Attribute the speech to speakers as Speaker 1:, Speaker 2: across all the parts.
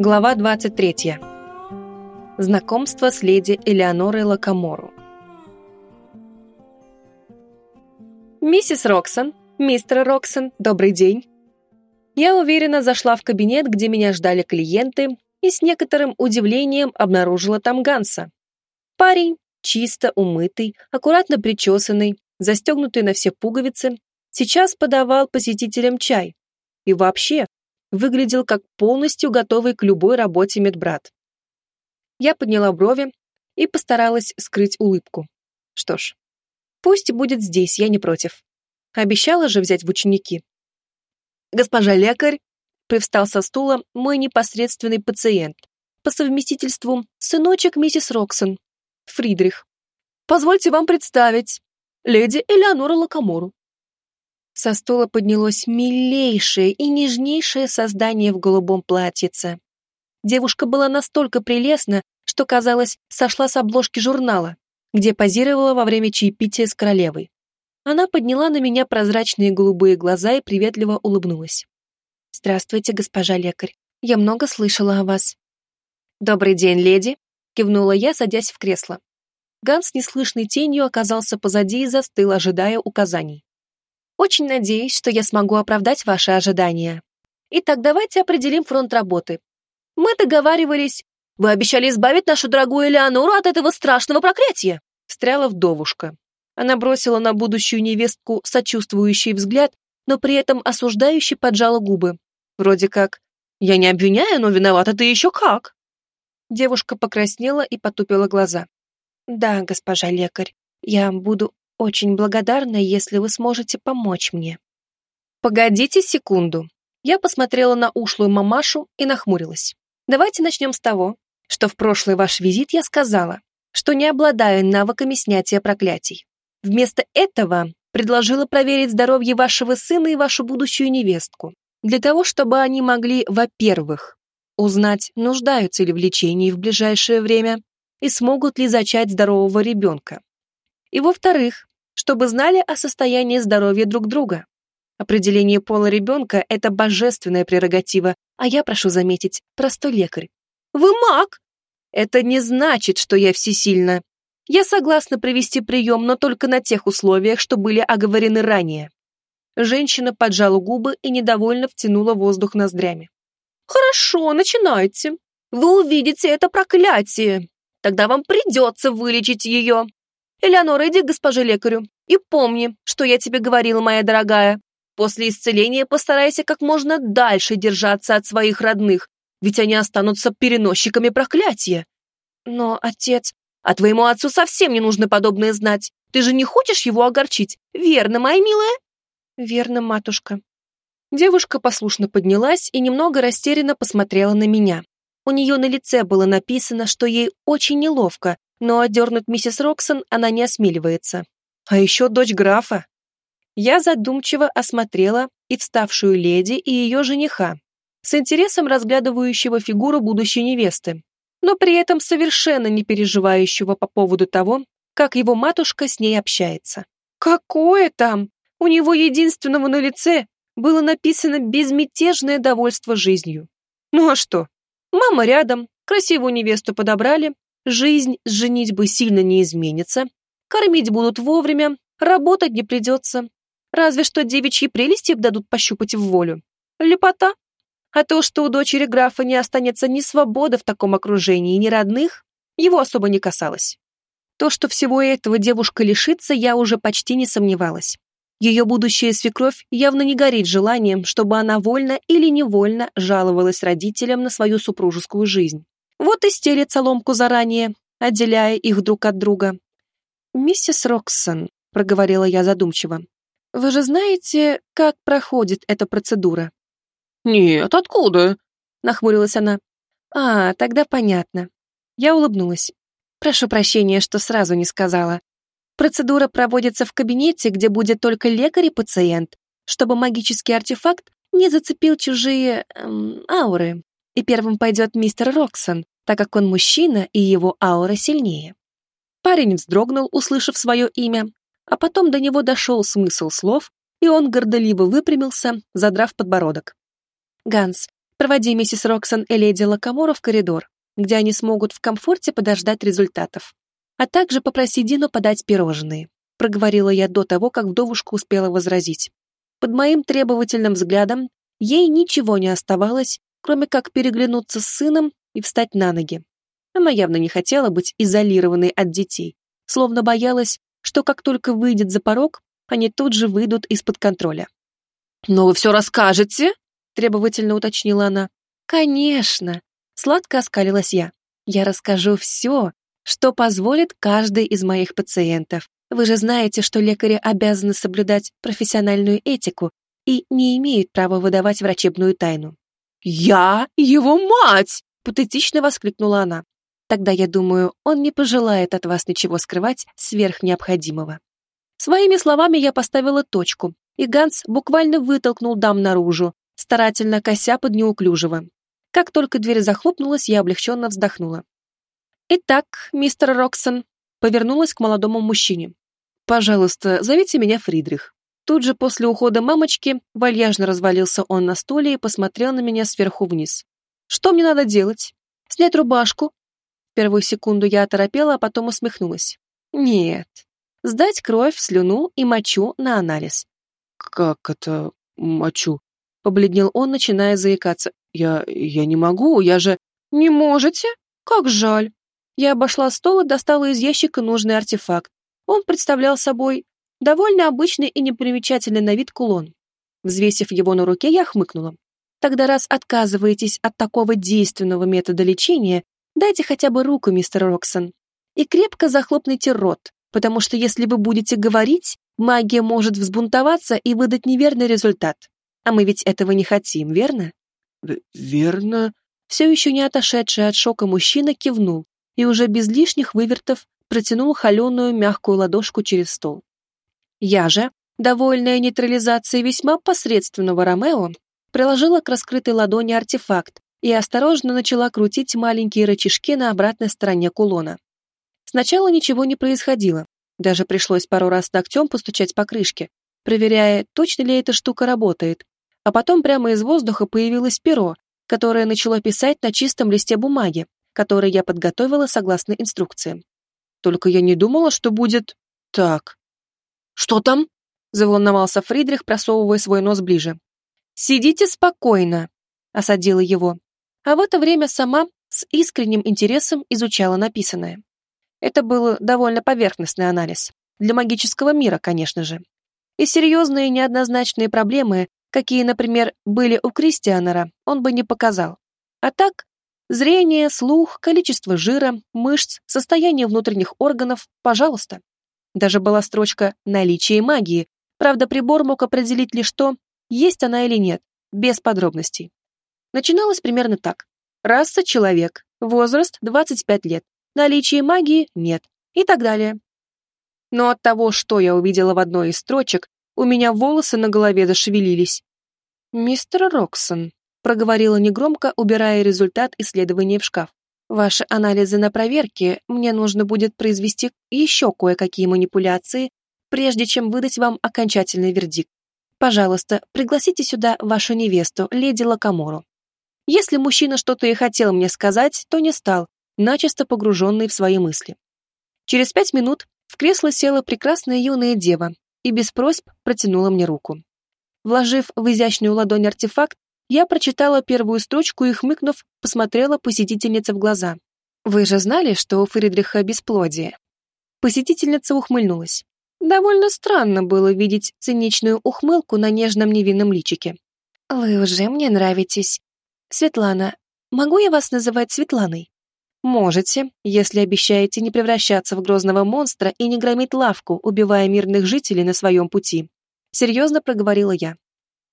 Speaker 1: Глава 23. Знакомство с леди Элеонорой Лакамору. «Миссис Роксон, мистер Роксон, добрый день!» Я уверенно зашла в кабинет, где меня ждали клиенты, и с некоторым удивлением обнаружила там Ганса. Парень, чисто умытый, аккуратно причесанный, застегнутый на все пуговицы, сейчас подавал посетителям чай. И вообще, выглядел как полностью готовый к любой работе медбрат. Я подняла брови и постаралась скрыть улыбку. Что ж, пусть будет здесь, я не против. Обещала же взять в ученики. Госпожа лекарь привстал со стула мой непосредственный пациент, по совместительству сыночек миссис Роксон, Фридрих. Позвольте вам представить, леди Элеонора Лакамору. Со стула поднялось милейшее и нежнейшее создание в голубом платьице. Девушка была настолько прелестна, что, казалось, сошла с обложки журнала, где позировала во время чаепития с королевой. Она подняла на меня прозрачные голубые глаза и приветливо улыбнулась. «Здравствуйте, госпожа лекарь. Я много слышала о вас». «Добрый день, леди», — кивнула я, садясь в кресло. Ганс неслышной тенью оказался позади и застыл, ожидая указаний. Очень надеюсь, что я смогу оправдать ваши ожидания. Итак, давайте определим фронт работы. Мы договаривались... Вы обещали избавить нашу дорогую Элеонору от этого страшного проклятия!» Встряла вдовушка. Она бросила на будущую невестку сочувствующий взгляд, но при этом осуждающе поджала губы. Вроде как «Я не обвиняю, но виновата ты еще как!» Девушка покраснела и потупила глаза. «Да, госпожа лекарь, я буду очень благодарна, если вы сможете помочь мне. Погодите секунду. Я посмотрела на ушлую мамашу и нахмурилась. Давайте начнем с того, что в прошлый ваш визит я сказала, что не обладаю навыками снятия проклятий. Вместо этого предложила проверить здоровье вашего сына и вашу будущую невестку, для того, чтобы они могли, во-первых, узнать, нуждаются ли в лечении в ближайшее время и смогут ли зачать здорового ребенка. И, во-вторых, чтобы знали о состоянии здоровья друг друга. Определение пола ребенка – это божественная прерогатива, а я, прошу заметить, простой лекарь. Вы маг! Это не значит, что я всесильна. Я согласна провести прием, но только на тех условиях, что были оговорены ранее. Женщина поджала губы и недовольно втянула воздух ноздрями. «Хорошо, начинайте. Вы увидите это проклятие. Тогда вам придется вылечить ее. Элеонора, иди к госпоже лекарю. И помни, что я тебе говорила, моя дорогая. После исцеления постарайся как можно дальше держаться от своих родных, ведь они останутся переносчиками проклятия. Но, отец, а твоему отцу совсем не нужно подобное знать. Ты же не хочешь его огорчить, верно, моя милая? Верно, матушка. Девушка послушно поднялась и немного растерянно посмотрела на меня. У нее на лице было написано, что ей очень неловко, но одернуть миссис Роксон она не осмеливается. А еще дочь графа. Я задумчиво осмотрела и вставшую леди, и ее жениха, с интересом разглядывающего фигуру будущей невесты, но при этом совершенно не переживающего по поводу того, как его матушка с ней общается. Какое там? У него единственного на лице было написано безмятежное довольство жизнью. Ну а что? Мама рядом, красивую невесту подобрали, жизнь с женитьбой сильно не изменится, кормить будут вовремя, работать не придется. Разве что девичьи прелести дадут пощупать в волю. Лепота. А то, что у дочери графа не останется ни свободы в таком окружении, ни родных, его особо не касалось. То, что всего этого девушка лишится, я уже почти не сомневалась. Ее будущая свекровь явно не горит желанием, чтобы она вольно или невольно жаловалась родителям на свою супружескую жизнь. Вот и стелит соломку заранее, отделяя их друг от друга. «Миссис Роксон», — проговорила я задумчиво, — «вы же знаете, как проходит эта процедура?»
Speaker 2: «Нет, откуда?»
Speaker 1: — нахмурилась она. «А, тогда понятно». Я улыбнулась. «Прошу прощения, что сразу не сказала. Процедура проводится в кабинете, где будет только лекарь и пациент, чтобы магический артефакт не зацепил чужие эм, ауры и первым пойдет мистер Роксон, так как он мужчина и его аура сильнее. Парень вздрогнул, услышав свое имя, а потом до него дошел смысл слов, и он гордоливо выпрямился, задрав подбородок. «Ганс, Проводи миссис Роксон и леди Лакамора в коридор, где они смогут в комфорте подождать результатов. А также попроси Дину подать пирожные», — проговорила я до того, как вдовушка успела возразить. Под моим требовательным взглядом ей ничего не оставалось, кроме как переглянуться с сыном и встать на ноги. Она явно не хотела быть изолированной от детей, словно боялась, что как только выйдет за порог, они тут же выйдут из-под контроля.
Speaker 2: «Но вы все расскажете?» — требовательно уточнила она.
Speaker 1: «Конечно!» — сладко оскалилась я. «Я расскажу все, что позволит каждый из моих пациентов. Вы же знаете, что лекари обязаны соблюдать профессиональную этику и не имеют права выдавать врачебную тайну».
Speaker 2: «Я его мать!»
Speaker 1: — патетично воскликнула она. Тогда, я думаю, он не пожелает от вас ничего скрывать сверх необходимого. Своими словами я поставила точку, и Ганс буквально вытолкнул дам наружу, старательно кося под неуклюжего. Как только дверь захлопнулась, я облегченно вздохнула. «Итак, мистер Роксон», повернулась к молодому мужчине. «Пожалуйста, зовите меня Фридрих». Тут же после ухода мамочки вальяжно развалился он на стуле и посмотрел на меня сверху вниз. «Что мне надо делать? Снять рубашку, первую секунду я оторопела, а потом усмехнулась. Нет. Сдать кровь, слюну и мочу на анализ.
Speaker 2: «Как это мочу?» Побледнел он, начиная заикаться. «Я... я не могу, я же...»
Speaker 1: «Не можете? Как жаль!» Я обошла стол и достала из ящика нужный артефакт. Он представлял собой довольно обычный и непримечательный на вид кулон. Взвесив его на руке, я хмыкнула. Тогда раз отказываетесь от такого действенного метода лечения, Дайте хотя бы руку, мистер Роксон. И крепко захлопните рот, потому что если вы будете говорить, магия может взбунтоваться и выдать неверный результат. А мы ведь этого не хотим, верно?
Speaker 2: Верно.
Speaker 1: Все еще не отошедший от шока мужчина кивнул и уже без лишних вывертов протянул холеную мягкую ладошку через стол. Я же, довольная нейтрализацией весьма посредственного Ромео, приложила к раскрытой ладони артефакт, и осторожно начала крутить маленькие рычажки на обратной стороне кулона. Сначала ничего не происходило, даже пришлось пару раз ногтем постучать по крышке, проверяя, точно ли эта штука работает, а потом прямо из воздуха появилось перо, которое начало писать на чистом листе бумаги, который я подготовила согласно инструкциям. Только я не думала, что будет так.
Speaker 2: «Что там?» — заволновался
Speaker 1: Фридрих, просовывая свой нос ближе. «Сидите спокойно», — осадила его а в это время сама с искренним интересом изучала написанное. Это был довольно поверхностный анализ. Для магического мира, конечно же. И серьезные неоднозначные проблемы, какие, например, были у Кристианера, он бы не показал. А так, зрение, слух, количество жира, мышц, состояние внутренних органов, пожалуйста. Даже была строчка «наличие магии», правда, прибор мог определить лишь то, есть она или нет, без подробностей. Начиналось примерно так. Раса – человек, возраст – 25 лет, наличие магии – нет и так далее. Но от того, что я увидела в одной из строчек, у меня волосы на голове зашевелились. «Мистер Роксон», — проговорила негромко, убирая результат исследования в шкаф. «Ваши анализы на проверке мне нужно будет произвести еще кое-какие манипуляции, прежде чем выдать вам окончательный вердикт. Пожалуйста, пригласите сюда вашу невесту, леди Лакамору. Если мужчина что-то и хотел мне сказать, то не стал, начисто погруженный в свои мысли. Через пять минут в кресло села прекрасная юная дева и без просьб протянула мне руку. Вложив в изящную ладонь артефакт, я прочитала первую строчку и, хмыкнув, посмотрела посетительнице в глаза. «Вы же знали, что у Фридриха бесплодие?» Посетительница ухмыльнулась. Довольно странно было видеть циничную ухмылку на нежном невинном личике. «Вы уже мне нравитесь», «Светлана, могу я вас называть Светланой?» «Можете, если обещаете не превращаться в грозного монстра и не громить лавку, убивая мирных жителей на своем пути», — серьезно проговорила я.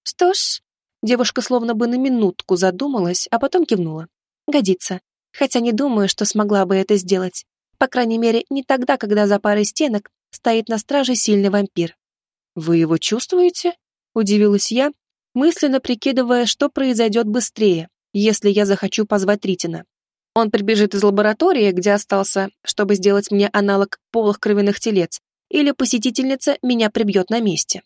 Speaker 1: «Что ж...» Девушка словно бы на минутку задумалась, а потом кивнула. «Годится. Хотя не думаю, что смогла бы это сделать. По крайней мере, не тогда, когда за парой стенок стоит на страже сильный вампир». «Вы его чувствуете?» — удивилась я, мысленно прикидывая, что произойдет быстрее, если я захочу позвать Ритина. Он прибежит из лаборатории, где остался, чтобы сделать мне аналог полых кровяных телец, или посетительница меня прибьет на месте.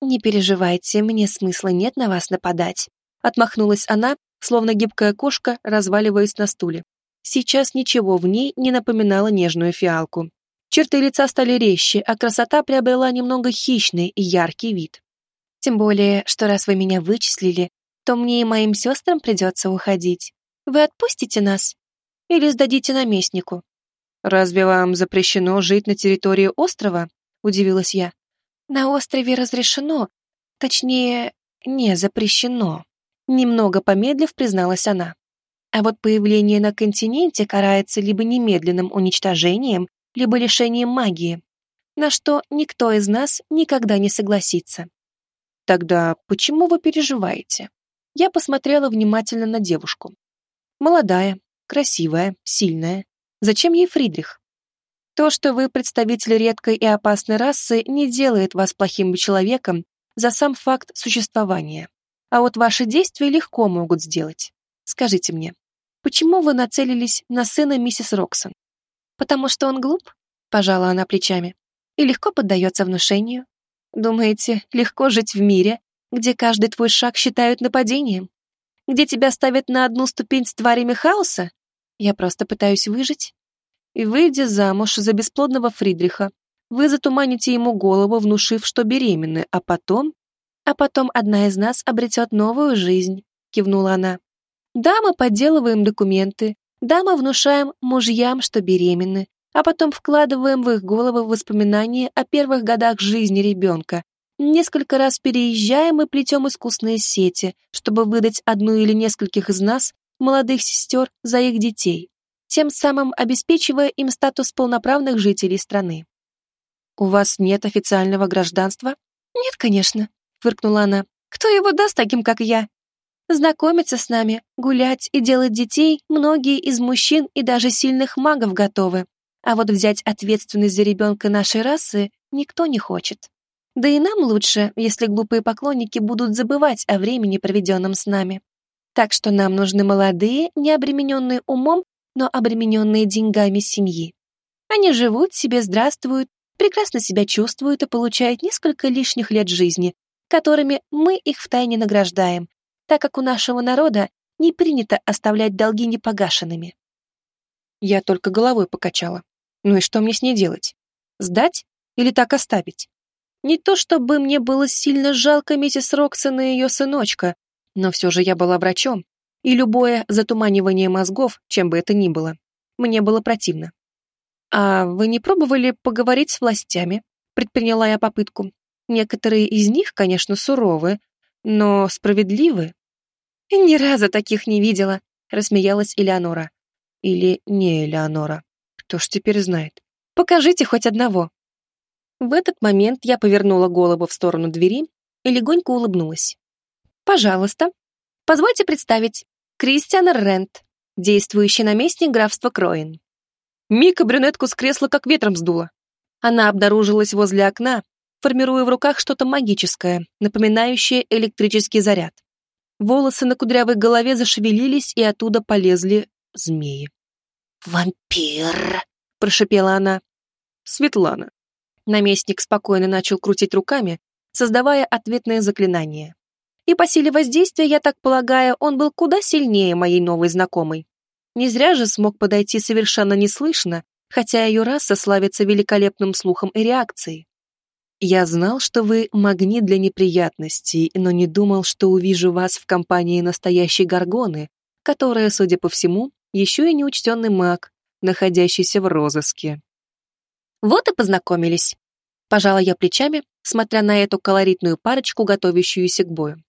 Speaker 1: «Не переживайте, мне смысла нет на вас нападать», отмахнулась она словно гибкая кошка, разваливаясь на стуле. Сейчас ничего в ней не напоминало нежную фиалку. Черты лица стали резче, а красота приобрела немного хищный и яркий вид. Тем более, что раз вы меня вычислили, то мне и моим сестрам придется уходить. Вы отпустите нас? Или сдадите наместнику?
Speaker 2: Разве вам запрещено жить на территории острова? Удивилась я.
Speaker 1: На острове разрешено, точнее, не запрещено. Немного помедлив, призналась она. А вот появление на континенте карается либо немедленным уничтожением, либо лишением магии, на что никто из нас никогда не согласится.
Speaker 2: Тогда почему вы переживаете? Я посмотрела внимательно на девушку. Молодая, красивая, сильная. Зачем ей Фридрих? То, что вы представитель редкой и опасной расы, не делает вас плохим человеком за сам факт существования. А вот ваши действия легко могут сделать. Скажите мне, почему вы нацелились на сына миссис Роксон?
Speaker 1: Потому что он глуп? Пожала она плечами. И легко поддается внушению. Думаете, легко жить в мире, где каждый твой шаг считают нападением? Где тебя ставят на одну ступень с тварями хаоса? Я просто пытаюсь выжить.
Speaker 2: И выйдя замуж за бесплодного Фридриха, вы затуманите ему голову, внушив, что беременны, а потом...
Speaker 1: А потом одна из нас обретет новую жизнь, кивнула она. Да, мы подделываем документы, да, мы внушаем мужьям, что беременны, а потом вкладываем в их головы воспоминания о первых годах жизни ребенка. Несколько раз переезжаем и плетем искусные сети, чтобы выдать одну или нескольких из нас, молодых сестер, за их детей, тем самым обеспечивая им статус полноправных жителей страны.
Speaker 2: «У вас нет официального гражданства?»
Speaker 1: «Нет, конечно», — фыркнула она. «Кто его даст таким, как я?» Знакомиться с нами, гулять и делать детей многие из мужчин и даже сильных магов готовы. А вот взять ответственность за ребенка нашей расы никто не хочет. Да и нам лучше, если глупые поклонники будут забывать о времени, проведенном с нами. Так что нам нужны молодые, не обремененные умом, но обремененные деньгами семьи. Они живут себе, здравствуют, прекрасно себя чувствуют и получают несколько лишних лет жизни, которыми мы их втайне награждаем, так как у нашего народа не принято оставлять долги непогашенными.
Speaker 2: Я только головой покачала. Ну и что мне с ней делать? Сдать или так оставить? Не то чтобы мне было сильно жалко миссис Роксон и ее сыночка, но все же я была врачом, и любое затуманивание мозгов, чем бы это ни было, мне было противно. «А вы не пробовали поговорить с властями?» Предприняла я попытку. Некоторые из них, конечно, суровы, но справедливы.
Speaker 1: «Ни разу таких не видела», — рассмеялась Элеонора.
Speaker 2: Или не Элеонора. Кто ж теперь знает?
Speaker 1: Покажите хоть одного.
Speaker 2: В этот момент я повернула голову в сторону двери и легонько улыбнулась.
Speaker 1: Пожалуйста, позвольте представить, Кристиан Рент, действующий наместник графства Кроин.
Speaker 2: Мика брюнетку с кресла как ветром сдула. Она обнаружилась возле окна, формируя в руках что-то магическое, напоминающее электрический заряд. Волосы на кудрявой голове зашевелились, и оттуда полезли змеи.
Speaker 1: «Вампир!»
Speaker 2: — прошепела она. «Светлана». Наместник спокойно начал крутить руками, создавая ответное заклинание. И по силе воздействия, я так полагаю, он был куда сильнее моей новой знакомой. Не зря же смог подойти совершенно неслышно, хотя ее раса славится великолепным слухом и реакцией. Я знал, что вы магнит для неприятностей, но не думал, что увижу вас в компании настоящей горгоны, которая, судя по всему, еще и неучтенный маг, находящийся в розыске.
Speaker 1: Вот и познакомились. Пожала я плечами, смотря на эту колоритную парочку, готовящуюся к бою.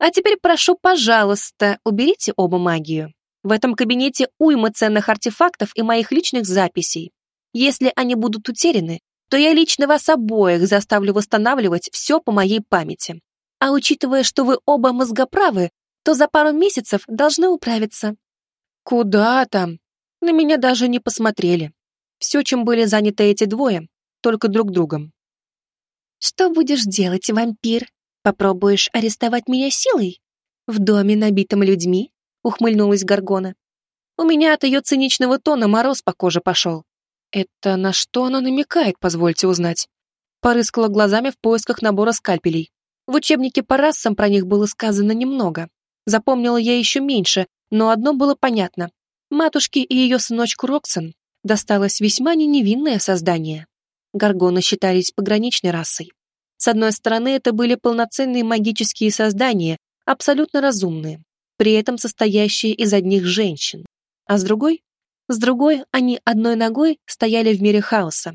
Speaker 1: А теперь прошу, пожалуйста, уберите оба магию. В этом кабинете уйма ценных артефактов и моих личных записей. Если они будут утеряны, то я лично вас обоих заставлю восстанавливать все по моей памяти. А учитывая, что вы оба мозгоправы, то за пару месяцев должны управиться.
Speaker 2: Куда там? На меня даже не посмотрели. Все, чем были заняты эти двое, только друг другом.
Speaker 1: Что будешь делать, вампир? Попробуешь арестовать меня силой? В доме, набитом людьми? Ухмыльнулась Гаргона.
Speaker 2: У меня от ее циничного тона мороз по коже пошел. Это на что она намекает, позвольте узнать. Порыскала глазами в поисках набора скальпелей. В учебнике по расам про них было сказано немного. Запомнила я еще меньше, но одно было понятно. Матушке и ее сыночку Роксон досталось весьма не невинное создание. Гаргоны считались пограничной расой. С одной стороны, это были полноценные магические создания, абсолютно разумные, при этом состоящие из одних женщин. А с другой? С другой, они одной ногой стояли в мире хаоса.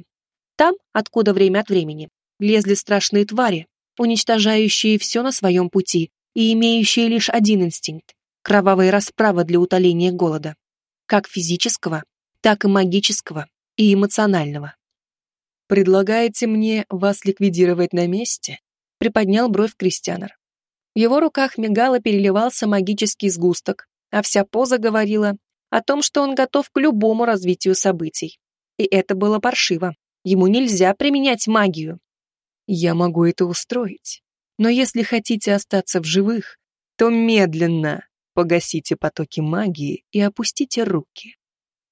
Speaker 2: Там, откуда время от времени, лезли страшные твари, уничтожающие все на своем пути и имеющие лишь один инстинкт — кровавая расправа для утоления голода. Как физического, так и магического и эмоционального.
Speaker 1: «Предлагаете мне вас ликвидировать на месте?» — приподнял бровь Кристианер. В его руках мигал и переливался магический сгусток, а вся поза говорила о том, что он готов к любому развитию событий. И это было паршиво. Ему нельзя применять магию. Я могу это устроить. Но если хотите остаться в живых, то медленно погасите потоки магии и опустите руки.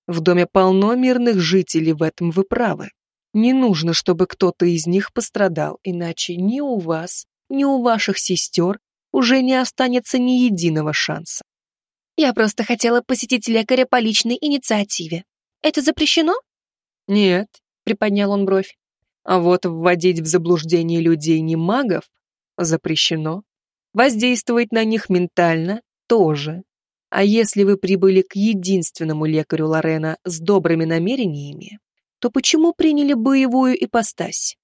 Speaker 1: В доме полно мирных жителей, в этом вы правы. Не нужно, чтобы кто-то из них пострадал, иначе ни у вас, ни у ваших сестер уже не останется ни единого шанса.
Speaker 2: Я просто хотела посетить лекаря по личной инициативе. Это запрещено?
Speaker 1: Нет, приподнял он бровь. А вот вводить в заблуждение людей не магов запрещено. Воздействовать на них ментально тоже. А если вы прибыли к единственному лекарю Лорена с добрыми намерениями, то почему приняли боевую ипостась?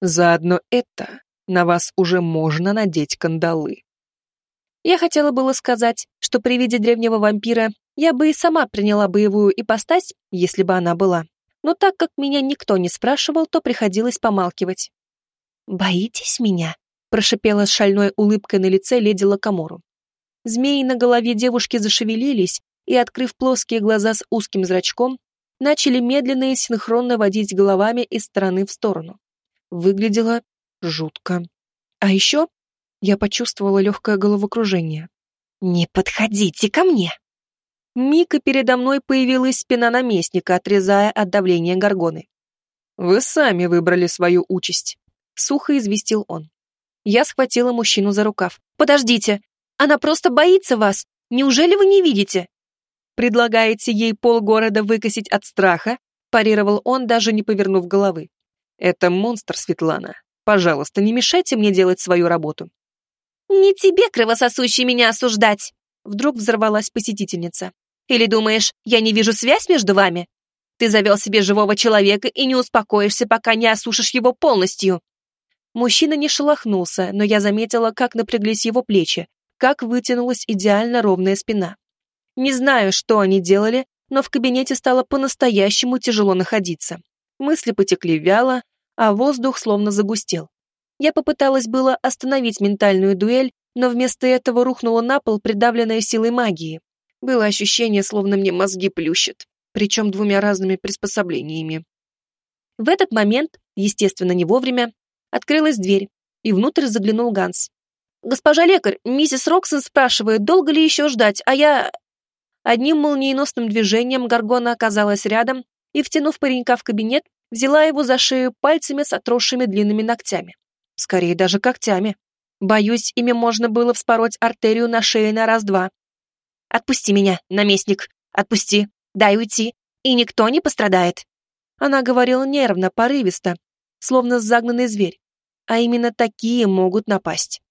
Speaker 1: Заодно это на вас уже можно надеть кандалы.
Speaker 2: Я хотела было сказать, что при виде древнего вампира я бы и сама приняла боевую ипостась, если бы она была. Но так как меня никто не спрашивал, то приходилось помалкивать. «Боитесь меня?» – прошипела с шальной улыбкой на лице леди Лакамору. Змеи на голове девушки зашевелились и, открыв плоские глаза с узким зрачком, начали медленно и синхронно водить головами из стороны в сторону. Выглядело жутко. А еще я почувствовала легкое головокружение. «Не подходите ко мне!» Мика передо мной появилась спина наместника, отрезая от давления горгоны.
Speaker 1: «Вы сами выбрали свою участь», — сухо известил он.
Speaker 2: Я схватила мужчину за рукав. «Подождите! Она просто боится вас. Неужели вы не видите?»
Speaker 1: «Предлагаете ей полгорода выкосить от страха?» парировал он, даже не повернув головы. «Это монстр, Светлана. Пожалуйста, не мешайте мне делать свою работу».
Speaker 2: «Не тебе, кровососущий, меня осуждать!» Вдруг взорвалась посетительница. «Или думаешь, я не вижу связь между вами? Ты завел себе живого человека и не успокоишься, пока не осушишь его полностью». Мужчина не шелохнулся, но я заметила, как напряглись его плечи, как вытянулась идеально ровная спина. Не знаю, что они делали, но в кабинете стало по-настоящему тяжело находиться. Мысли потекли вяло, а воздух словно загустел. Я попыталась было остановить ментальную дуэль, но вместо этого рухнула на пол, придавленная силой магии. Было ощущение, словно мне мозги плющат, причем двумя разными приспособлениями. В этот момент, естественно, не вовремя, открылась дверь, и внутрь заглянул Ганс. «Госпожа лекарь, миссис Роксон спрашивает, долго ли еще ждать, а я...» Одним молниеносным движением Гаргона оказалась рядом и, втянув паренька в кабинет, взяла его за шею пальцами с отросшими длинными ногтями. Скорее даже когтями. Боюсь, ими можно было вспороть артерию на шее на раз-два. «Отпусти меня, наместник, отпусти, дай уйти, и никто не пострадает». Она говорила нервно, порывисто, словно загнанный зверь. А именно такие могут напасть.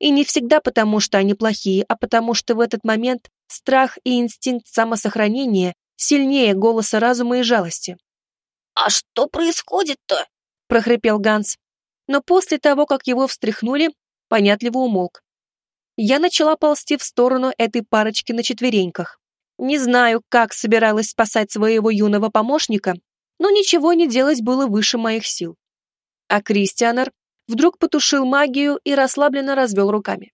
Speaker 2: И не всегда потому, что они плохие, а потому что в этот момент страх и инстинкт самосохранения сильнее голоса разума и жалости.
Speaker 3: «А что происходит-то?»
Speaker 2: — прохрипел Ганс. Но после того, как его встряхнули, понятливо умолк. Я начала ползти в сторону этой парочки на четвереньках. Не знаю, как собиралась спасать своего юного помощника, но ничего не делать было выше моих сил. А Кристианер вдруг потушил магию и расслабленно развел руками.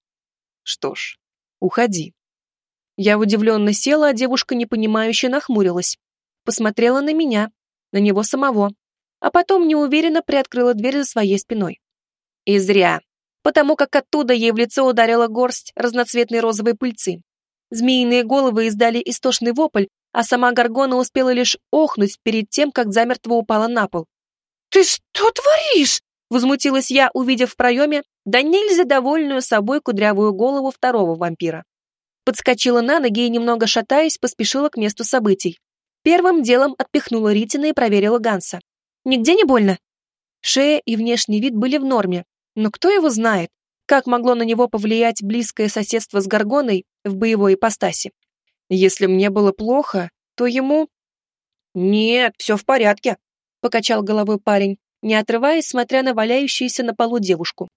Speaker 2: Что ж, уходи. Я удивленно села, а девушка непонимающе нахмурилась. Посмотрела на меня, на него самого, а потом неуверенно приоткрыла дверь за своей спиной. И зря, потому как оттуда ей в лицо ударила горсть разноцветной розовой пыльцы. Змеиные головы издали истошный вопль, а сама Гаргона успела лишь охнуть перед тем, как замертво упала на пол.
Speaker 3: «Ты что творишь?»
Speaker 2: Возмутилась я, увидев в проеме да нельзя довольную собой кудрявую голову второго вампира.
Speaker 1: Подскочила на ноги и, немного шатаясь, поспешила к месту событий. Первым делом отпихнула Ритина и проверила Ганса. «Нигде не больно?» Шея и внешний вид были в норме, но кто его знает, как могло на него повлиять близкое соседство с Гаргоной в боевой ипостаси. Если мне было плохо, то ему... «Нет, все в порядке», — покачал головой парень, не отрываясь, смотря на валяющуюся на полу девушку.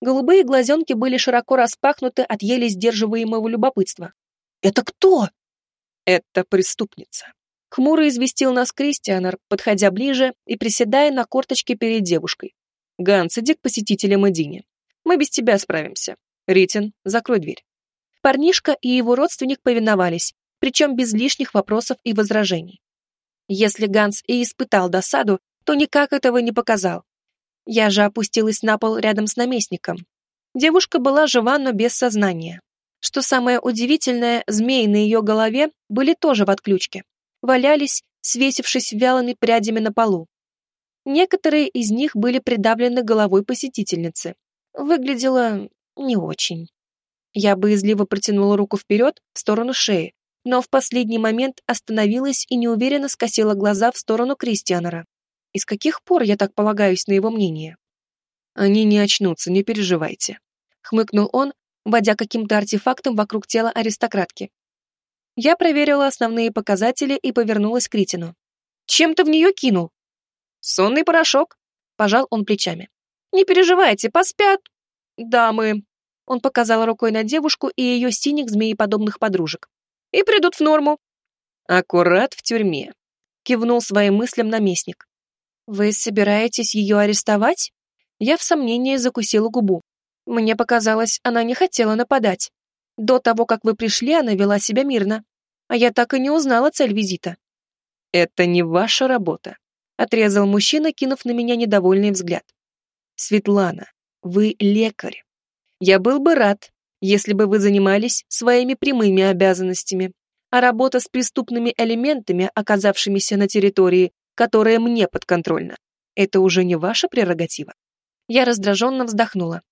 Speaker 1: Голубые глазенки были широко распахнуты от еле сдерживаемого любопытства. «Это кто?» «Это преступница», — хмуро известил нас Кристианер, подходя ближе и приседая на корточке перед девушкой. «Ганс, иди к посетителям Эдине. Мы без тебя справимся. Ритин, закрой дверь». Парнишка и его родственник повиновались, причем без лишних вопросов и возражений. Если Ганс и испытал досаду, то никак этого не показал. Я же опустилась на пол рядом с наместником. Девушка была жива, но без сознания. Что самое удивительное, змеи на ее голове были тоже в отключке. Валялись, свесившись вялыми прядями на полу. Некоторые из них были придавлены головой посетительницы. Выглядело не очень. Я боязливо протянула руку вперед, в сторону шеи, но в последний момент остановилась и неуверенно скосила глаза в сторону Кристианера. И с каких пор я так полагаюсь на его мнение? Они не очнутся, не переживайте. Хмыкнул он, водя каким-то артефактом вокруг тела аристократки. Я проверила основные показатели и повернулась к Ритину. «Чем ты в нее кинул?» «Сонный порошок», — пожал он плечами. «Не переживайте, поспят. дамы. Он показал рукой на девушку и ее синих змееподобных подружек. «И придут в норму». «Аккурат в тюрьме», — кивнул своим мыслям наместник. «Вы собираетесь ее арестовать?» Я в сомнении закусила губу. Мне показалось, она не хотела нападать. До того, как вы пришли, она вела себя мирно. А я так и не узнала цель визита. «Это не ваша работа», — отрезал мужчина, кинув на меня недовольный взгляд. «Светлана, вы лекарь. Я был бы рад, если бы вы занимались своими прямыми обязанностями, а работа с преступными элементами, оказавшимися на территории, которая мне подконтрольна, это уже не ваша прерогатива. Я раздраженно вздохнула.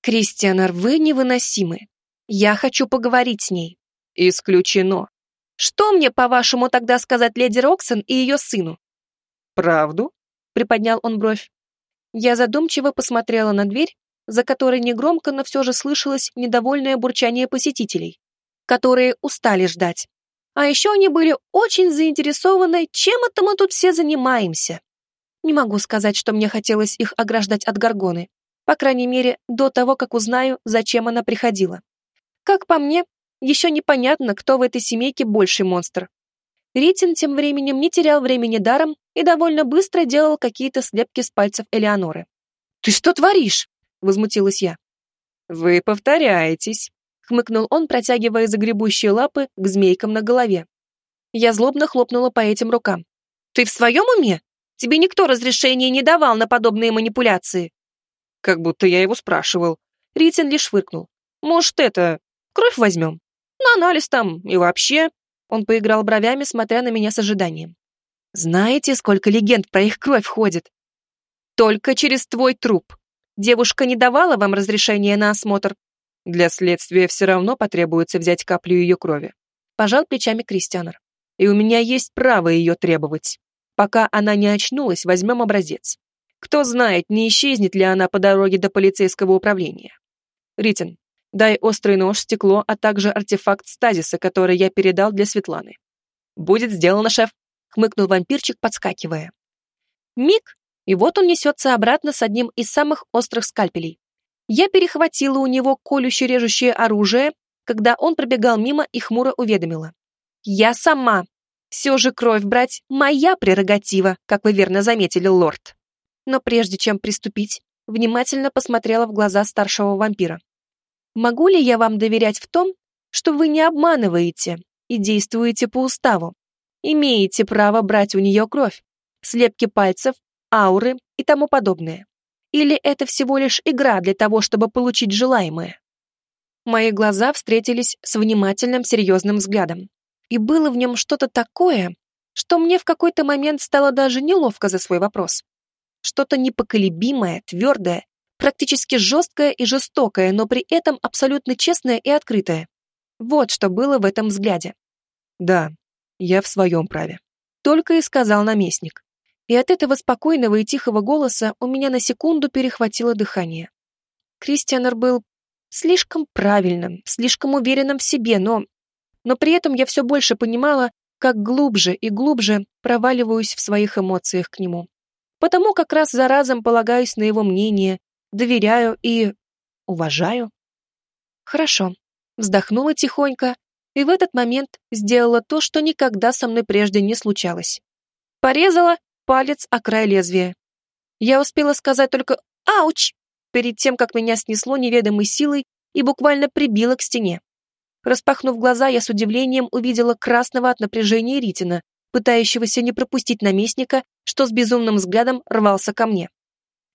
Speaker 1: Кристианар, вы невыносимы. Я хочу поговорить с ней. Исключено. Что мне, по-вашему, тогда сказать леди Роксон и ее сыну? Правду? Приподнял он бровь. Я задумчиво посмотрела на дверь, за которой негромко, но все же слышалось недовольное бурчание посетителей, которые устали ждать. А еще они были очень заинтересованы, чем это мы тут все занимаемся. Не могу сказать, что мне хотелось их ограждать от Гаргоны, по крайней мере, до того, как узнаю, зачем она приходила. Как по мне, еще непонятно, кто в этой семейке больший монстр. Ритин тем временем не терял времени даром и довольно быстро делал какие-то слепки с пальцев Элеоноры. «Ты что творишь?» — возмутилась я. «Вы повторяетесь», — хмыкнул он, протягивая загребущие лапы к змейкам на голове. Я злобно хлопнула по этим рукам. «Ты в своем уме? Тебе никто разрешения не давал на подобные манипуляции». Как будто я его спрашивал. Ритин лишь фыркнул. «Может, это... кровь возьмем? На анализ там и вообще...» Он поиграл бровями, смотря на меня с ожиданием. «Знаете, сколько легенд про их кровь ходит?» «Только через твой труп», Девушка не давала вам разрешения на осмотр? Для следствия все равно потребуется взять каплю ее крови. Пожал плечами Кристианер. И у меня есть право ее требовать. Пока она не очнулась, возьмем образец. Кто знает, не исчезнет ли она по дороге до полицейского управления. Ритин, дай острый нож, стекло, а также артефакт стазиса, который я передал для Светланы. Будет сделано, шеф, хмыкнул вампирчик, подскакивая. Миг, и вот он несется обратно с одним из самых острых скальпелей. Я перехватила у него колюще-режущее оружие, когда он пробегал мимо и хмуро уведомила. «Я сама. Все же кровь брать — моя прерогатива, как вы верно заметили, лорд». Но прежде чем приступить, внимательно посмотрела в глаза старшего вампира. «Могу ли я вам доверять в том, что вы не обманываете и действуете по уставу? Имеете право брать у нее кровь, слепки пальцев ауры и тому подобное? Или это всего лишь игра для того, чтобы получить желаемое? Мои глаза встретились с внимательным серьезным взглядом. И было в нем что-то такое, что мне в какой-то момент стало даже неловко за свой вопрос. Что-то непоколебимое, твердое, практически жесткое и жестокое, но при этом абсолютно честное и открытое.
Speaker 2: Вот что было в этом взгляде.
Speaker 1: Да, я в своем праве.
Speaker 2: Только и сказал наместник. И от этого спокойного и тихого голоса у меня на секунду перехватило дыхание. Кристианер был слишком правильным, слишком уверенным в себе, но... Но при этом я все больше понимала, как глубже и глубже проваливаюсь в своих эмоциях к нему. Потому как раз за разом полагаюсь на его мнение, доверяю и... уважаю. Хорошо. Вздохнула тихонько и в этот момент сделала то, что никогда со мной прежде не случалось. Порезала палец о край лезвия. Я успела сказать только «Ауч!» перед тем, как меня снесло неведомой силой и буквально прибило к стене. Распахнув глаза, я с удивлением увидела красного от напряжения Ритина, пытающегося не пропустить наместника, что с безумным взглядом рвался ко мне.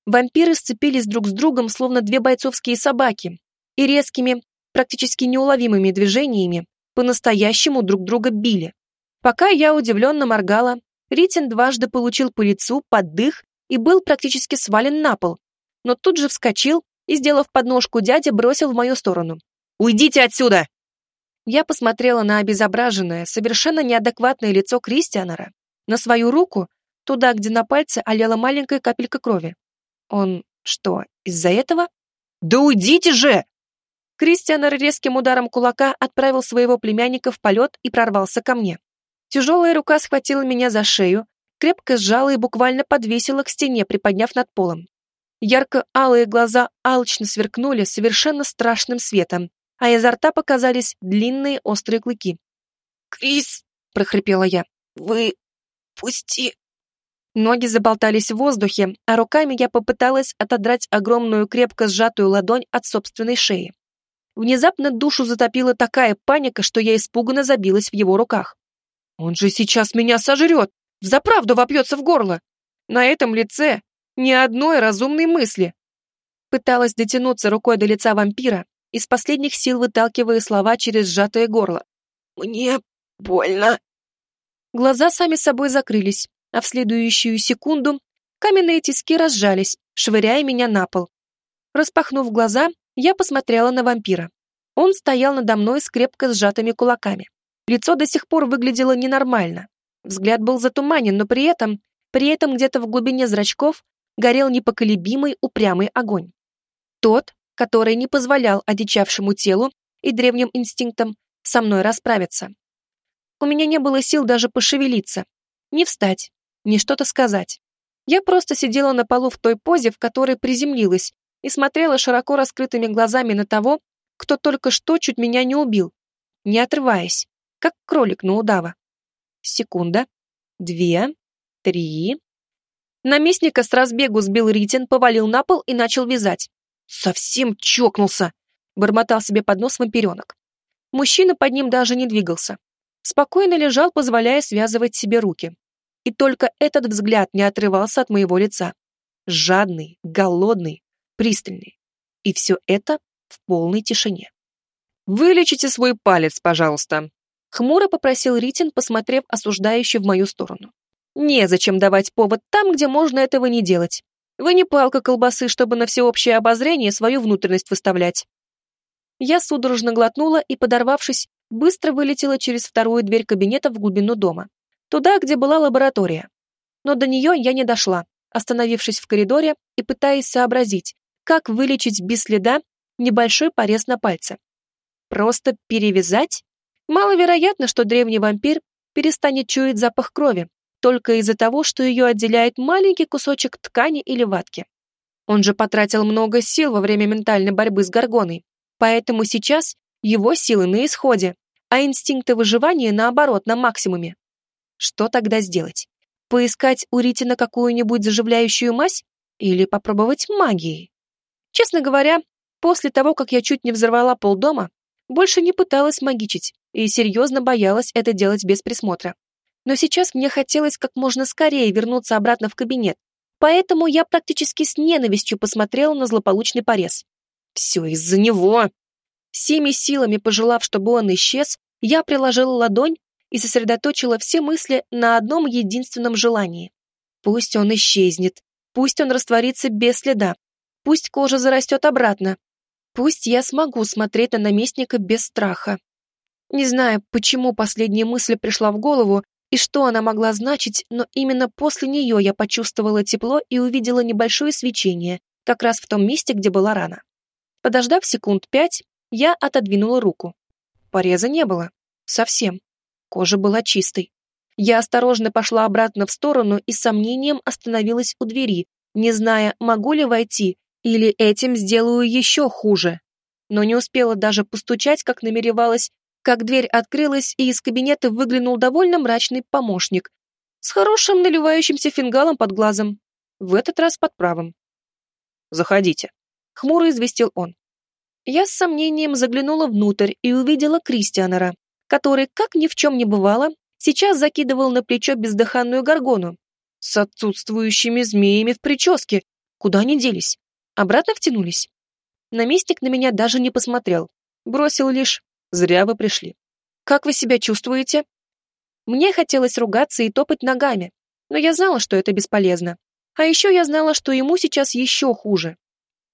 Speaker 2: Вампиры сцепились друг с другом, словно две бойцовские собаки, и резкими, практически неуловимыми движениями по-настоящему друг друга били. Пока я удивленно моргала, Ритин дважды получил по лицу, под дых и был практически свален на пол, но тут же вскочил и, сделав подножку дядя, бросил в мою сторону. «Уйдите отсюда!» Я посмотрела на обезображенное, совершенно неадекватное лицо Кристианера, на свою руку, туда, где на пальце олела маленькая капелька крови. Он что, из-за этого? «Да уйдите же!» Кристианер резким ударом кулака отправил своего племянника в полет и прорвался ко мне. Тяжелая рука схватила меня за шею, крепко сжала и буквально подвесила к стене, приподняв над полом. Ярко-алые глаза алчно сверкнули совершенно страшным светом, а изо рта показались длинные острые клыки.
Speaker 3: «Крис!» — прохрипела я. «Вы... пусти...»
Speaker 2: Ноги заболтались в воздухе, а руками я попыталась отодрать огромную крепко сжатую ладонь от собственной шеи. Внезапно душу затопила такая паника, что я испуганно забилась в его руках. «Он же сейчас меня сожрет! Взаправду вопьется в горло!» На этом лице ни одной разумной мысли. Пыталась дотянуться рукой до лица вампира, из последних сил выталкивая слова через сжатое горло.
Speaker 3: «Мне больно».
Speaker 2: Глаза сами собой закрылись, а в следующую секунду каменные тиски разжались, швыряя меня на пол. Распахнув глаза, я посмотрела на вампира. Он стоял надо мной с крепко сжатыми кулаками. Лицо до сих пор выглядело ненормально. Взгляд был затуманен, но при этом, при этом где-то в глубине зрачков горел непоколебимый упрямый огонь. Тот, который не позволял одичавшему телу и древним инстинктам со мной расправиться. У меня не было сил даже пошевелиться, ни встать, ни что-то сказать. Я просто сидела на полу в той позе, в которой приземлилась, и смотрела широко раскрытыми глазами на того, кто только что чуть меня не убил, не отрываясь, как кролик на удава. Секунда, две, три. Наместника с разбегу сбил Ритин, повалил на пол и начал вязать. «Совсем чокнулся!» — бормотал себе под нос вампиренок. Мужчина под ним даже не двигался. Спокойно лежал, позволяя связывать себе руки. И только этот взгляд не отрывался от моего лица. Жадный, голодный, пристальный. И все это в полной тишине. «Вылечите свой палец, пожалуйста», — хмуро попросил Ритин, посмотрев осуждающе в мою сторону. «Незачем давать повод там, где можно этого не делать. Вы не палка колбасы, чтобы на всеобщее обозрение свою внутренность выставлять. Я судорожно глотнула и, подорвавшись, быстро вылетела через вторую дверь кабинета в глубину дома. Туда, где была лаборатория. Но до нее я не дошла, остановившись в коридоре и пытаясь сообразить, как вылечить без следа небольшой порез на пальце. Просто перевязать? Маловероятно, что древний вампир перестанет чуять запах крови, только из-за того, что ее отделяет маленький кусочек ткани или ватки. Он же потратил много сил во время ментальной борьбы с Гаргоной, поэтому сейчас его силы на исходе, а инстинкты выживания, наоборот, на максимуме. Что тогда сделать? Поискать у Ритина какую-нибудь заживляющую мазь? Или попробовать магией? Честно говоря, после того, как я чуть не взорвала полдома, больше не пыталась магичить и серьезно боялась это делать без присмотра но сейчас мне хотелось как можно скорее вернуться обратно в кабинет, поэтому я практически с ненавистью посмотрела на злополучный порез. Все из-за него. Всеми силами пожелав, чтобы он исчез, я приложила ладонь и сосредоточила все мысли на одном единственном желании. Пусть он исчезнет, пусть он растворится без следа, пусть кожа зарастет обратно, пусть я смогу смотреть на наместника без страха. Не знаю, почему последняя мысль пришла в голову и что она могла значить, но именно после нее я почувствовала тепло и увидела небольшое свечение, как раз в том месте, где была рана. Подождав секунд пять, я отодвинула руку. Пореза не было. Совсем. Кожа была чистой. Я осторожно пошла обратно в сторону и с сомнением остановилась у двери, не зная, могу ли войти или этим сделаю еще хуже. Но не успела даже постучать, как намеревалась, как дверь открылась, и из кабинета выглянул довольно мрачный помощник с хорошим наливающимся фингалом под глазом, в этот раз под правым. «Заходите», — хмуро известил он. Я с сомнением заглянула внутрь и увидела Кристианера, который, как ни в чем не бывало, сейчас закидывал на плечо бездыханную горгону с отсутствующими змеями в прическе. Куда они делись? Обратно втянулись? Наместник на меня даже не посмотрел. Бросил лишь «Зря вы пришли». «Как вы себя чувствуете?» Мне хотелось ругаться и топать ногами, но я знала, что это бесполезно. А еще я знала, что ему сейчас еще хуже.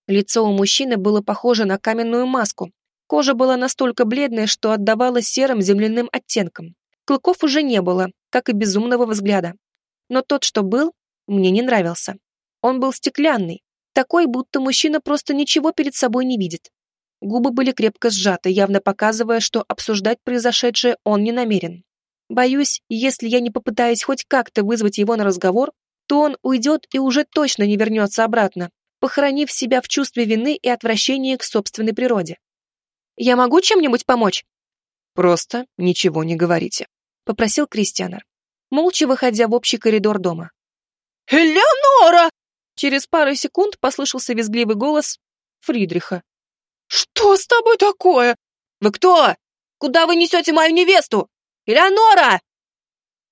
Speaker 2: Лицо у мужчины было похоже на каменную маску. Кожа была настолько бледная, что отдавала серым земляным оттенком. Клыков уже не было, как и безумного взгляда. Но тот, что был, мне не нравился. Он был стеклянный, такой, будто мужчина просто ничего перед собой не видит. Губы были крепко сжаты, явно показывая, что обсуждать произошедшее он не намерен. Боюсь, если я не попытаюсь хоть как-то вызвать его на разговор, то он уйдет и уже точно не вернется обратно, похоронив себя в чувстве вины и отвращения к собственной природе. «Я могу чем-нибудь помочь?» «Просто ничего не говорите», попросил Кристианер, молча выходя в общий коридор дома.
Speaker 1: «Элеонора!»
Speaker 2: Через пару секунд послышался визгливый голос Фридриха.
Speaker 1: «Что с тобой такое? Вы кто? Куда вы несете мою невесту? Элеонора!»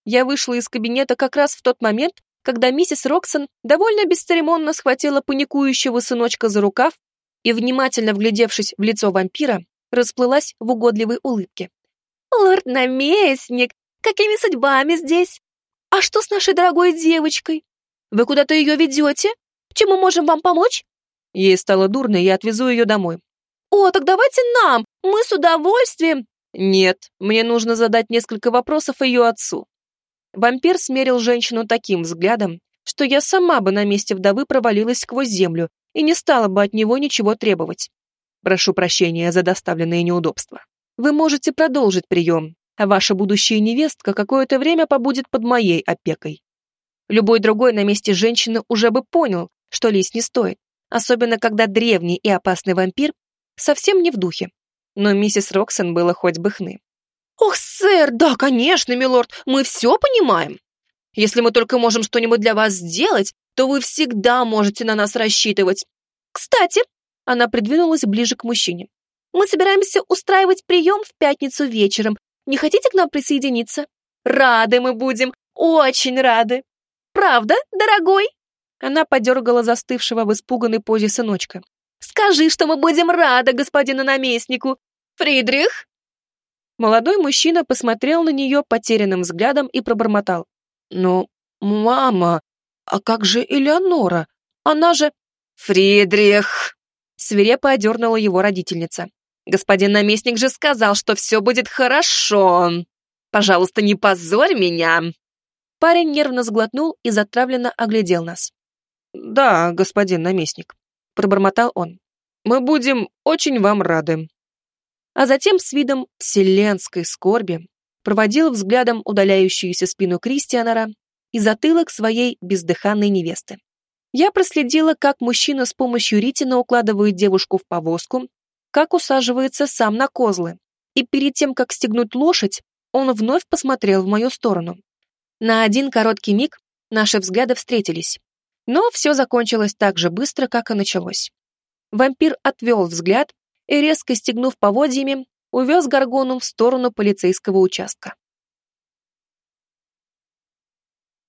Speaker 2: Я вышла из кабинета как раз в тот момент, когда миссис Роксон довольно бесцеремонно схватила паникующего сыночка за рукав и, внимательно вглядевшись в лицо вампира, расплылась в угодливой улыбке.
Speaker 4: «Лорд-наместник, Какими судьбами здесь? А что с нашей дорогой девочкой? Вы куда-то ее ведете? Чем мы можем вам помочь?»
Speaker 2: Ей стало дурно, я отвезу ее домой.
Speaker 4: «О, так давайте нам! Мы с удовольствием!»
Speaker 2: «Нет, мне нужно задать несколько вопросов ее отцу». Вампир смерил женщину таким взглядом, что я сама бы на месте вдовы провалилась сквозь землю и не стала бы от него ничего требовать. Прошу прощения за доставленные неудобства. Вы можете продолжить прием, а ваша будущая невестка какое-то время побудет под моей опекой. Любой другой на месте женщины уже бы понял, что лезть не стоит, особенно когда древний и опасный вампир совсем не в духе. Но миссис Роксон было хоть бы хны.
Speaker 1: «Ох, сэр, да, конечно, милорд, мы все понимаем. Если мы только можем что-нибудь для вас сделать, то вы всегда можете на нас рассчитывать. Кстати, она придвинулась ближе к мужчине. Мы собираемся устраивать прием в пятницу вечером не хотите к нам присоединиться? Рады мы будем, очень рады. Правда, дорогой?» Она подергала застывшего в испуганной позе сыночка. «Скажи, что мы будем рады господину наместнику. Фридрих!» Молодой мужчина посмотрел на нее потерянным взглядом и пробормотал. «Но, мама, а как же Элеонора? Она же...» «Фридрих!» Свирепо одернула его родительница. Господин наместник же сказал, что все будет хорошо. Пожалуйста, не позорь меня. Парень нервно сглотнул и затравленно оглядел нас. Да, господин наместник, пробормотал он. Мы будем очень вам рады. А затем с видом вселенской скорби проводил взглядом удаляющуюся спину Кристианера и затылок своей бездыханной невесты. Я проследила, как мужчина с помощью Ритина укладывает девушку в повозку как усаживается сам на козлы, и перед тем, как стегнуть лошадь, он вновь посмотрел в мою сторону. На один короткий миг наши взгляды встретились, но все закончилось так же быстро, как и началось. Вампир отвел взгляд и, резко стегнув поводьями, увез Гаргону в сторону полицейского участка.